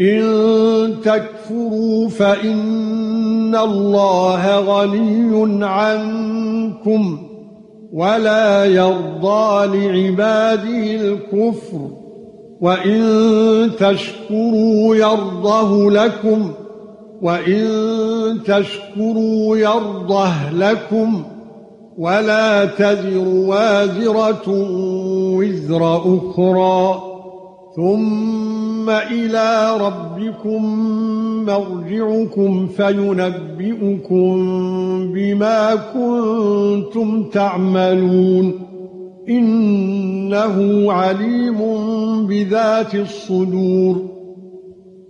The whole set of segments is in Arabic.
إن تكفروا فإن الله غني عنكم ولا يرضى لعباده الكفر وإن تشكروا يرضه لكم وإن تشكروا يرضه لكم ولا تزر وازرة وزر أخرى ثُمَّ إِلَى رَبِّكُمْ مَرْجِعُكُمْ فَيُنَبِّئُكُم بِمَا كُنتُمْ تَعْمَلُونَ. إِنَّهُ عَلِيمٌ بِذَاتِ الصُّدُورِ.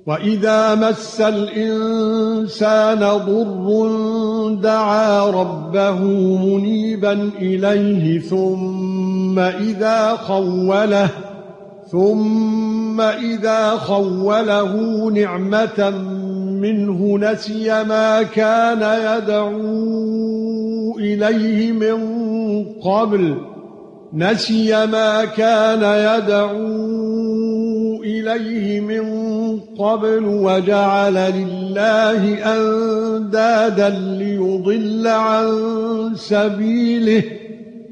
وَإِذَا مَسَّ الْإِنسَانَ ضُرٌّ دَعَا رَبَّهُ مُنِيبًا إِلَيْهِ ثُمَّ إِذَا خَوَّلَهُ ثُمَّ إِذَا خَوَّلَهُ نِعْمَةً مِنْهُ نَسِيَ مَا كَانَ يَدْعُو إِلَيْهِ مِنْ قَبْلُ. نَسِيَ مَا كَانَ يَدْعُو إِلَيْهِ مِنْ قَبْلُ وَجَعَلَ لِلَّهِ أَنْدَادًا لِيُضِلَّ عَن سَبِيلِهِ.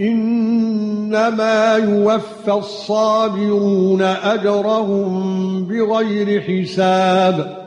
إنما يوفى الصابرون أجرهم بغير حساب.